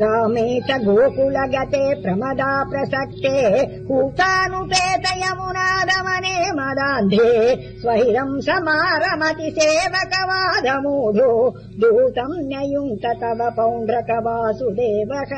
रामेश गोकुलगते प्रमदा प्रसक्ते हूकानुपेतयमुनादमने मदान्धे स्वहिरम् समारमति सेवकवादमूढो दूतम् न्ययुङ्क्त तव पौण्ड्रकवासुदेवः